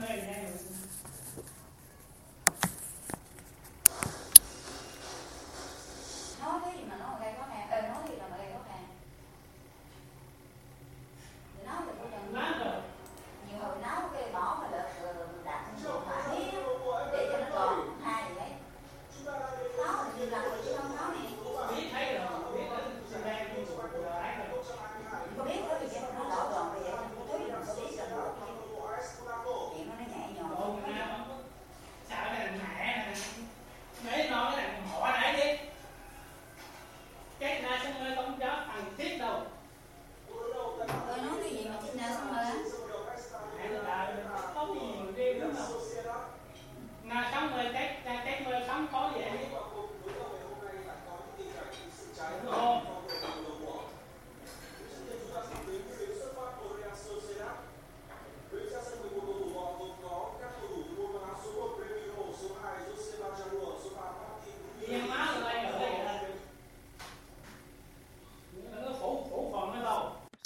Amen.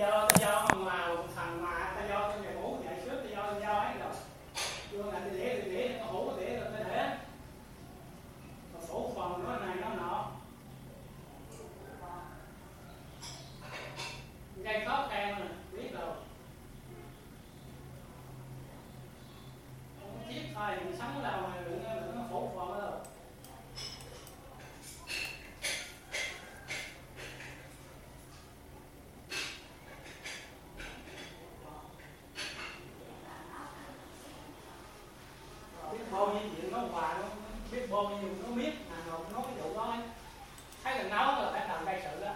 y'all biết mà nó nói cái vụ đó. Thấy là nó là phải làm gây sự đó.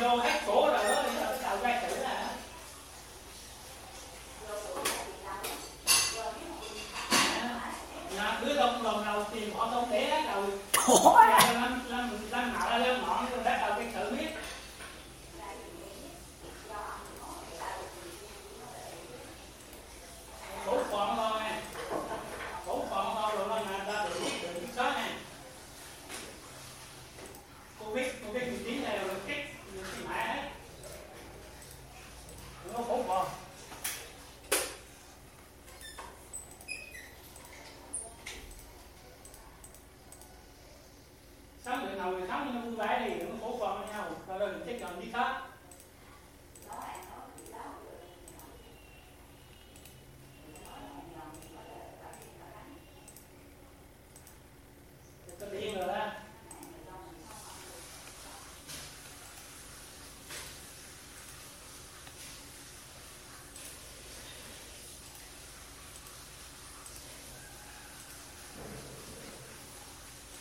Vô hết cổ rồi đó đầu gai thử là nhà cứ đông lòng đầu tìm họ đông hết đầu Dạ, lâm lâm lâm nọ lâm ngọn rồi bắt đầu cái thử biết khổ còn thôi khổ còn thôi rồi là ta được được biết đó nè cô biết cô biết một tiếng này rồi kích được cái mẹ hết nó khổ còn sống được nào người khác nó vui vẻ thì nó khổ còn với nhau. Rồi đừng thích làm đi khác